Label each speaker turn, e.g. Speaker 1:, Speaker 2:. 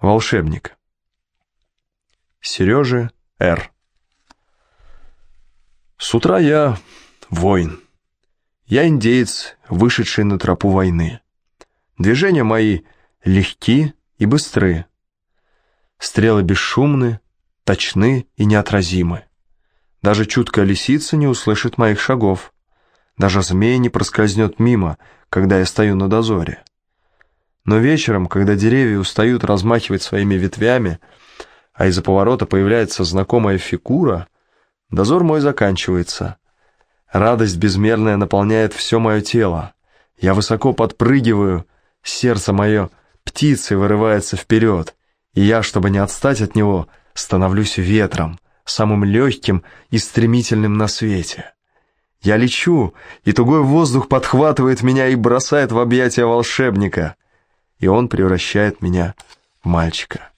Speaker 1: Волшебник. Сережа Р. С утра я воин. Я индеец, вышедший на тропу войны. Движения мои легки и быстры. Стрелы бесшумны, точны и неотразимы. Даже чуткая лисица не услышит моих шагов. Даже змея не проскользнет мимо, когда я стою на дозоре. Но вечером, когда деревья устают размахивать своими ветвями, а из-за поворота появляется знакомая фигура, дозор мой заканчивается. Радость безмерная наполняет все мое тело. Я высоко подпрыгиваю, сердце мое птицей вырывается вперед, и я, чтобы не отстать от него, становлюсь ветром, самым легким и стремительным на свете. Я лечу, и тугой воздух подхватывает меня и бросает в объятия волшебника — и он превращает меня в мальчика.